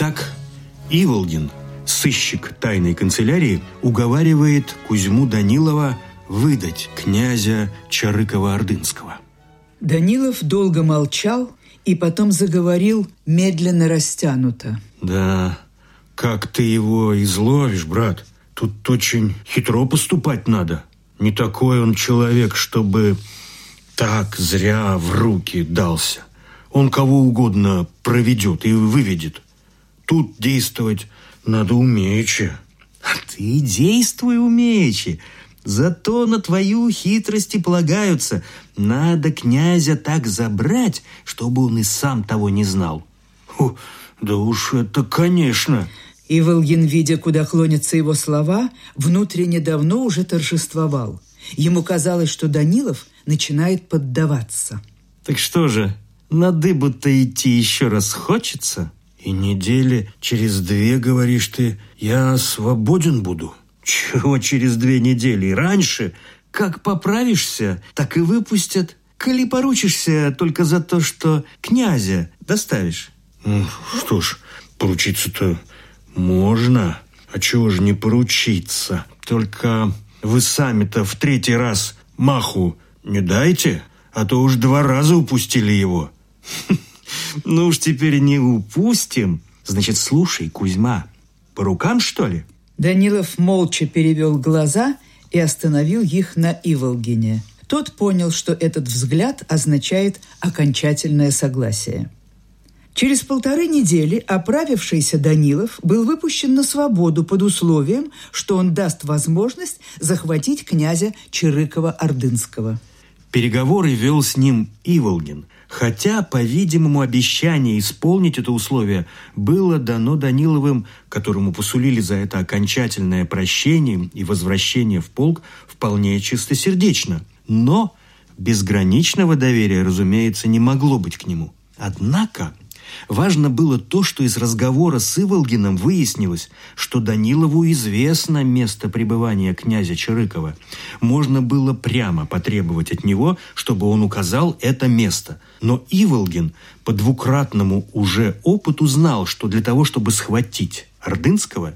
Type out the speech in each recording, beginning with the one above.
Итак, Иволгин, сыщик тайной канцелярии, уговаривает Кузьму Данилова выдать князя Чарыкова-Ордынского. Данилов долго молчал и потом заговорил медленно растянуто. Да, как ты его изловишь, брат? Тут очень хитро поступать надо. Не такой он человек, чтобы так зря в руки дался. Он кого угодно проведет и выведет. Тут действовать надо умеючи. А ты действуй умеючи. Зато на твою хитрость и полагаются. Надо князя так забрать, чтобы он и сам того не знал. Фу, да уж это, конечно. И Волгин, видя, куда клонятся его слова, внутренне давно уже торжествовал. Ему казалось, что Данилов начинает поддаваться. Так что же, на дыбу-то идти еще раз хочется? И недели через две, говоришь ты, я свободен буду? Чего через две недели? Раньше, как поправишься, так и выпустят. Коли поручишься только за то, что князя доставишь. Ну, что ж, поручиться-то можно. А чего же не поручиться? Только вы сами-то в третий раз маху не дайте, а то уж два раза упустили его. Ну уж теперь не упустим. Значит, слушай, Кузьма, по рукам, что ли? Данилов молча перевел глаза и остановил их на Иволгине. Тот понял, что этот взгляд означает окончательное согласие. Через полторы недели оправившийся Данилов был выпущен на свободу под условием, что он даст возможность захватить князя Чирыкова-Ордынского. Переговоры вел с ним Иволгин, хотя, по-видимому, обещание исполнить это условие было дано Даниловым, которому посулили за это окончательное прощение и возвращение в полк вполне чистосердечно. Но безграничного доверия, разумеется, не могло быть к нему. Однако Важно было то, что из разговора с Иволгином выяснилось, что Данилову известно место пребывания князя Чарыкова. Можно было прямо потребовать от него, чтобы он указал это место. Но Иволгин по двукратному уже опыту знал, что для того, чтобы схватить Ордынского,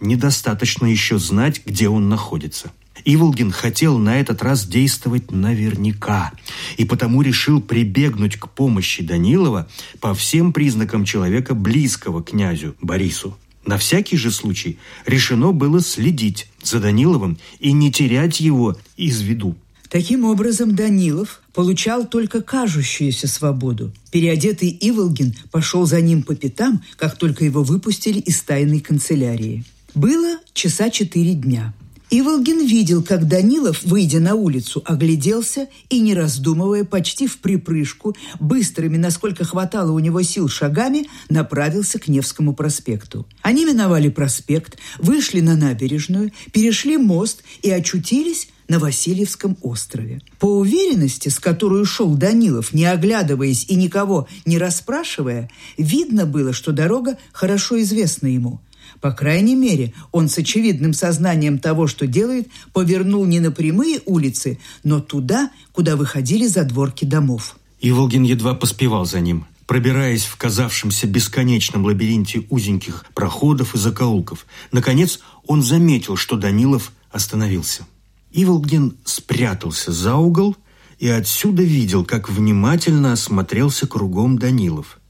недостаточно еще знать, где он находится – Иволгин хотел на этот раз действовать наверняка, и потому решил прибегнуть к помощи Данилова по всем признакам человека близкого князю Борису. На всякий же случай решено было следить за Даниловым и не терять его из виду. Таким образом, Данилов получал только кажущуюся свободу. Переодетый Иволгин пошел за ним по пятам, как только его выпустили из тайной канцелярии. Было часа четыре дня. Иволгин видел, как Данилов, выйдя на улицу, огляделся и, не раздумывая, почти в припрыжку, быстрыми, насколько хватало у него сил шагами, направился к Невскому проспекту. Они миновали проспект, вышли на набережную, перешли мост и очутились на Васильевском острове. По уверенности, с которой шел Данилов, не оглядываясь и никого не расспрашивая, видно было, что дорога хорошо известна ему – по крайней мере, он с очевидным сознанием того, что делает, повернул не на прямые улицы, но туда, куда выходили задворки домов. Иволгин едва поспевал за ним, пробираясь в казавшемся бесконечном лабиринте узеньких проходов и закоулков. Наконец, он заметил, что Данилов остановился. Иволгин спрятался за угол и отсюда видел, как внимательно осмотрелся кругом Данилов.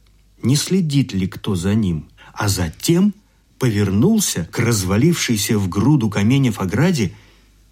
Не следит ли кто за ним? А затем повернулся к развалившейся в груду каменьев ограде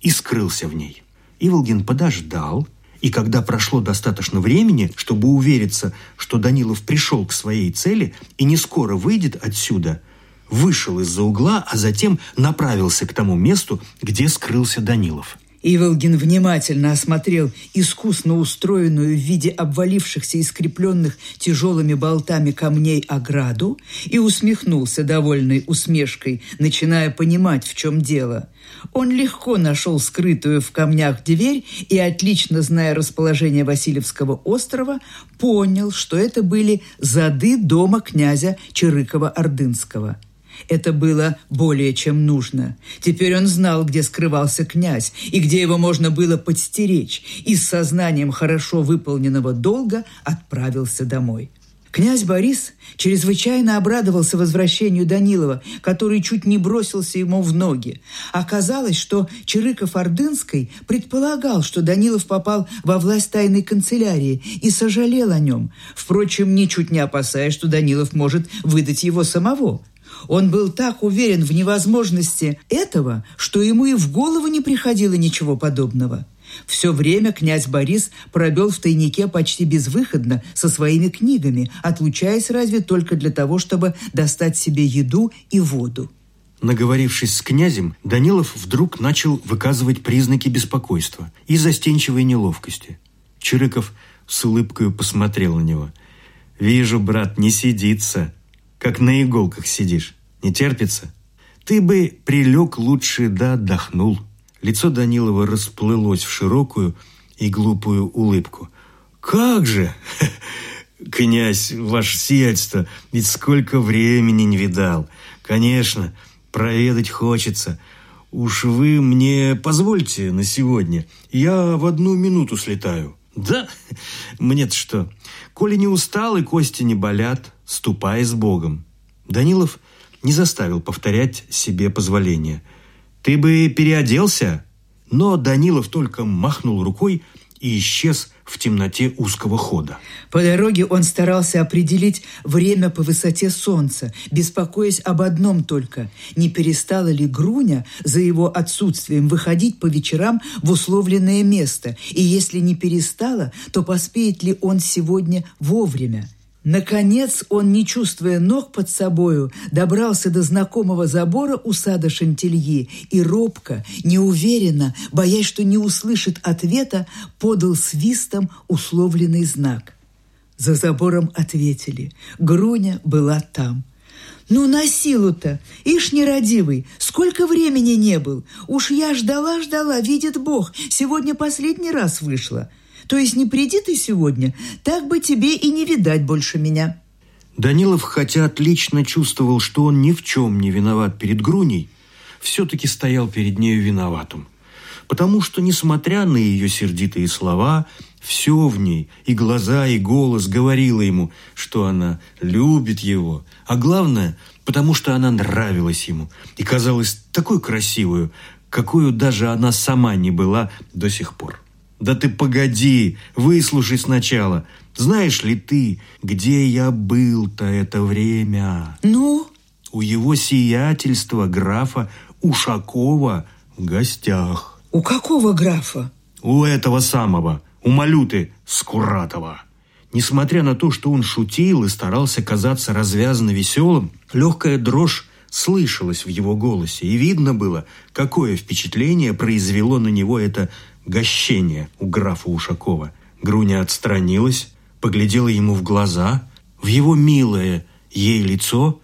и скрылся в ней. Иволгин подождал, и когда прошло достаточно времени, чтобы увериться, что Данилов пришел к своей цели и не скоро выйдет отсюда, вышел из-за угла, а затем направился к тому месту, где скрылся Данилов – Иволгин внимательно осмотрел искусно устроенную в виде обвалившихся и скрепленных тяжелыми болтами камней ограду и усмехнулся довольной усмешкой, начиная понимать, в чем дело. Он легко нашел скрытую в камнях дверь и, отлично зная расположение Васильевского острова, понял, что это были зады дома князя Чирыкова-Ордынского – это было более чем нужно. Теперь он знал, где скрывался князь и где его можно было подстеречь, и с сознанием хорошо выполненного долга отправился домой. Князь Борис чрезвычайно обрадовался возвращению Данилова, который чуть не бросился ему в ноги. Оказалось, что Чирыков-Ордынской предполагал, что Данилов попал во власть тайной канцелярии и сожалел о нем, впрочем, ничуть не опасаясь, что Данилов может выдать его самого. Он был так уверен в невозможности этого, что ему и в голову не приходило ничего подобного. Все время князь Борис пробел в тайнике почти безвыходно со своими книгами, отлучаясь разве только для того, чтобы достать себе еду и воду. Наговорившись с князем, Данилов вдруг начал выказывать признаки беспокойства и застенчивой неловкости. Чирыков с улыбкой посмотрел на него. «Вижу, брат, не сидится, как на иголках сидишь. Не терпится? Ты бы прилег лучше да отдохнул». Лицо Данилова расплылось в широкую и глупую улыбку. «Как же! Князь, ваше сиятельство, ведь сколько времени не видал! Конечно, проведать хочется. Уж вы мне позвольте на сегодня. Я в одну минуту слетаю». «Да? Мне-то что? Коли не устал и кости не болят, ступай с Богом». Данилов не заставил повторять себе позволение – «Ты бы переоделся?» Но Данилов только махнул рукой и исчез в темноте узкого хода. По дороге он старался определить время по высоте солнца, беспокоясь об одном только – не перестала ли Груня за его отсутствием выходить по вечерам в условленное место, и если не перестала, то поспеет ли он сегодня вовремя – Наконец он, не чувствуя ног под собою, добрался до знакомого забора у сада Шантильи и робко, неуверенно, боясь, что не услышит ответа, подал свистом условленный знак. За забором ответили. Груня была там. «Ну, на силу-то! Ишь, нерадивый! Сколько времени не был! Уж я ждала-ждала, видит Бог, сегодня последний раз вышла!» То есть не приди ты сегодня, так бы тебе и не видать больше меня». Данилов, хотя отлично чувствовал, что он ни в чем не виноват перед Груней, все-таки стоял перед нею виноватым. Потому что, несмотря на ее сердитые слова, все в ней, и глаза, и голос говорило ему, что она любит его. А главное, потому что она нравилась ему и казалась такой красивую, какую даже она сама не была до сих пор. Да ты погоди, выслушай сначала. Знаешь ли ты, где я был-то это время? Ну? У его сиятельства графа Ушакова в гостях. У какого графа? У этого самого, у Малюты Скуратова. Несмотря на то, что он шутил и старался казаться развязанно веселым, легкая дрожь слышалась в его голосе, и видно было, какое впечатление произвело на него это гощение у графа Ушакова. Груня отстранилась, поглядела ему в глаза, в его милое ей лицо,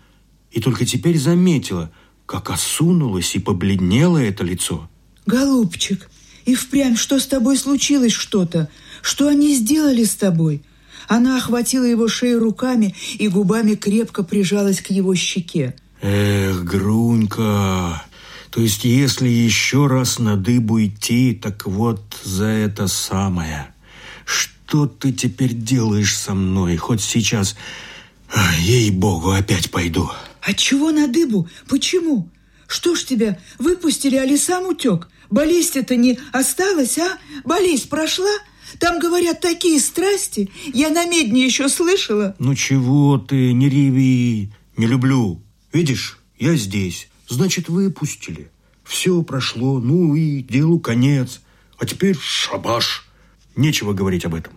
и только теперь заметила, как осунулось и побледнело это лицо. «Голубчик, и впрямь что с тобой случилось что-то? Что они сделали с тобой?» Она охватила его шею руками и губами крепко прижалась к его щеке. «Эх, Грунька, то есть, если еще раз на дыбу идти, так вот за это самое. Что ты теперь делаешь со мной? Хоть сейчас, ей-богу, опять пойду. А чего на дыбу? Почему? Что ж тебя, выпустили, али сам утек? Болезнь-то не осталась, а? Болезнь прошла? Там, говорят, такие страсти. Я на медне еще слышала. Ну чего ты, не реви. Не люблю. Видишь, я здесь. Значит, выпустили. Все прошло, ну и делу конец. А теперь шабаш. Нечего говорить об этом.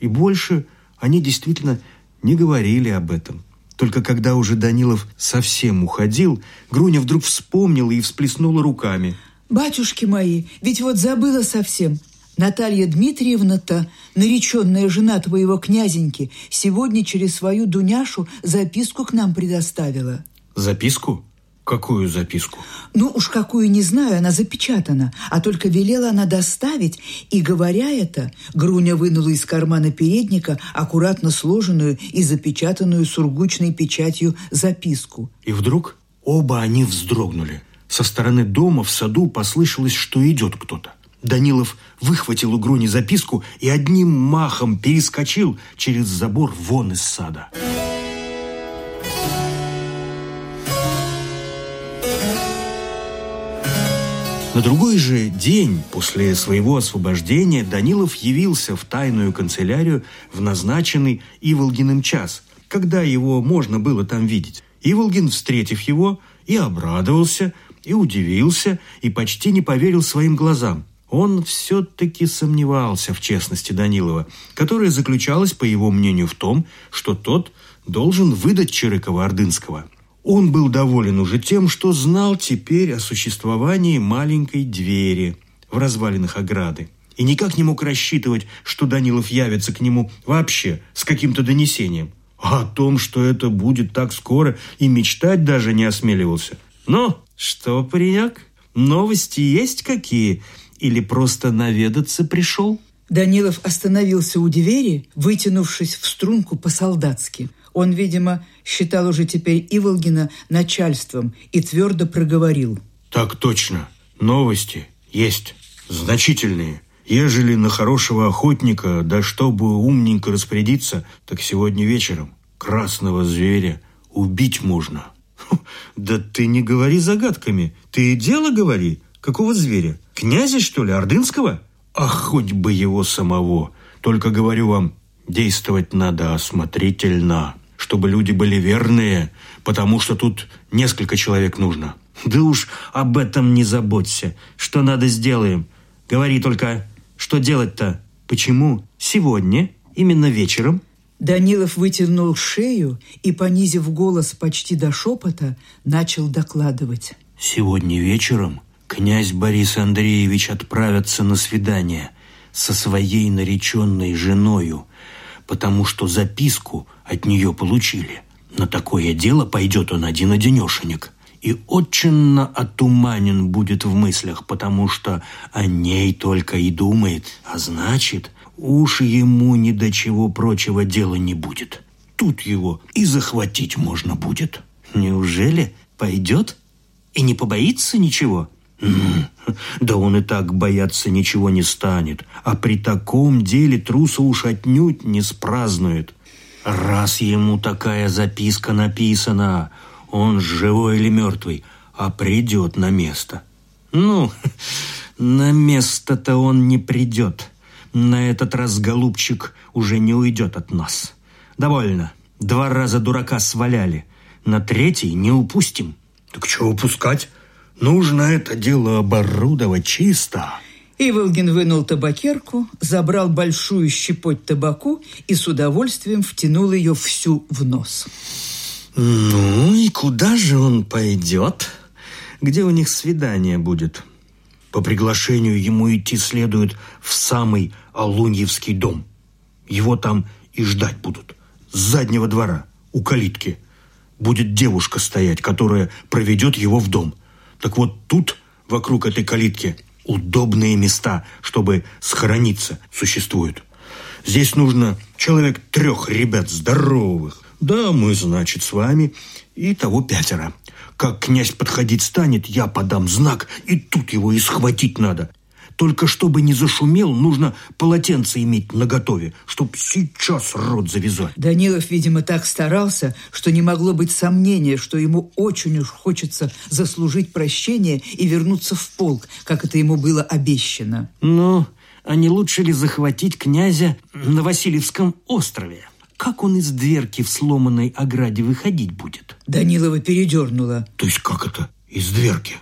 И больше они действительно не говорили об этом. Только когда уже Данилов совсем уходил, Груня вдруг вспомнила и всплеснула руками. «Батюшки мои, ведь вот забыла совсем. Наталья Дмитриевна-то, нареченная жена твоего князеньки, сегодня через свою Дуняшу записку к нам предоставила». «Записку?» Какую записку? Ну уж какую не знаю, она запечатана, а только велела она доставить, и, говоря это, Груня вынула из кармана передника аккуратно сложенную и запечатанную сургучной печатью записку. И вдруг оба они вздрогнули. Со стороны дома в саду послышалось, что идет кто-то. Данилов выхватил у Груни записку и одним махом перескочил через забор вон из сада. На другой же день после своего освобождения Данилов явился в тайную канцелярию в назначенный Иволгиным час, когда его можно было там видеть. Иволгин, встретив его, и обрадовался, и удивился, и почти не поверил своим глазам. Он все-таки сомневался в честности Данилова, которая заключалась, по его мнению, в том, что тот должен выдать Чирыкова-Ордынского – он был доволен уже тем, что знал теперь о существовании маленькой двери в развалинах ограды и никак не мог рассчитывать, что Данилов явится к нему вообще с каким-то донесением. А о том, что это будет так скоро, и мечтать даже не осмеливался. «Ну, что, паренек, новости есть какие? Или просто наведаться пришел?» Данилов остановился у двери, вытянувшись в струнку по-солдатски – он, видимо, считал уже теперь Иволгина начальством и твердо проговорил. Так точно. Новости есть. Значительные. Ежели на хорошего охотника, да чтобы умненько распорядиться, так сегодня вечером красного зверя убить можно. Да ты не говори загадками. Ты дело говори. Какого зверя? Князя, что ли, Ордынского? А хоть бы его самого. Только говорю вам, действовать надо осмотрительно чтобы люди были верные, потому что тут несколько человек нужно. Да уж об этом не заботься. Что надо, сделаем. Говори только, что делать-то? Почему? Сегодня? Именно вечером? Данилов вытянул шею и, понизив голос почти до шепота, начал докладывать. Сегодня вечером князь Борис Андреевич отправится на свидание со своей нареченной женою, потому что записку от нее получили. На такое дело пойдет он один-одинешенек. И очень отуманен будет в мыслях, потому что о ней только и думает. А значит, уж ему ни до чего прочего дела не будет. Тут его и захватить можно будет. Неужели пойдет и не побоится ничего? Да он и так бояться ничего не станет, а при таком деле труса уж отнюдь не спразднует. Раз ему такая записка написана, он живой или мертвый, а придет на место. Ну, на место-то он не придет. На этот раз голубчик уже не уйдет от нас. Довольно. Два раза дурака сваляли. На третий не упустим. Так чего упускать? Нужно это дело оборудовать чисто. Иволгин вынул табакерку, забрал большую щепоть табаку и с удовольствием втянул ее всю в нос. Ну и куда же он пойдет? Где у них свидание будет? По приглашению ему идти следует в самый Алуньевский дом. Его там и ждать будут. С заднего двора, у калитки. Будет девушка стоять, которая проведет его в дом. Так вот тут, вокруг этой калитки, удобные места, чтобы схорониться, существуют. Здесь нужно человек трех ребят здоровых. Да, мы, значит, с вами и того пятеро. Как князь подходить станет, я подам знак, и тут его и схватить надо – только чтобы не зашумел, нужно полотенце иметь наготове, чтоб сейчас рот завязать. Данилов, видимо, так старался, что не могло быть сомнения, что ему очень уж хочется заслужить прощение и вернуться в полк, как это ему было обещано. Ну, а не лучше ли захватить князя на Васильевском острове? Как он из дверки в сломанной ограде выходить будет? Данилова передернула. То есть как это? Из дверки?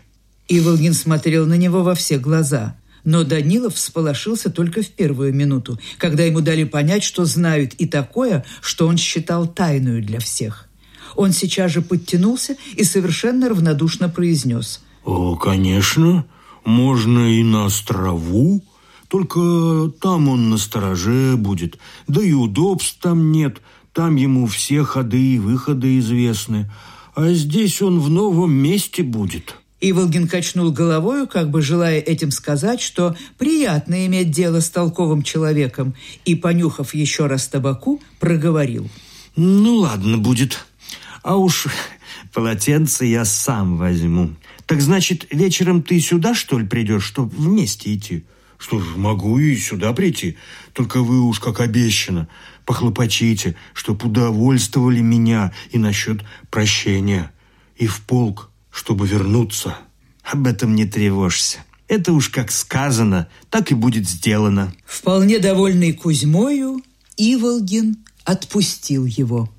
Иволгин смотрел на него во все глаза. Но Данилов всполошился только в первую минуту, когда ему дали понять, что знают и такое, что он считал тайную для всех. Он сейчас же подтянулся и совершенно равнодушно произнес. «О, конечно, можно и на острову, только там он на стороже будет, да и удобств там нет, там ему все ходы и выходы известны, а здесь он в новом месте будет». Иволгин качнул головою, как бы желая этим сказать, что приятно иметь дело с толковым человеком, и, понюхав еще раз табаку, проговорил. «Ну, ладно будет. А уж полотенце я сам возьму. Так значит, вечером ты сюда, что ли, придешь, чтобы вместе идти? Что ж, могу и сюда прийти. Только вы уж, как обещано, похлопочите, чтоб удовольствовали меня и насчет прощения. И в полк, чтобы вернуться. Об этом не тревожься. Это уж как сказано, так и будет сделано. Вполне довольный Кузьмою, Иволгин отпустил его.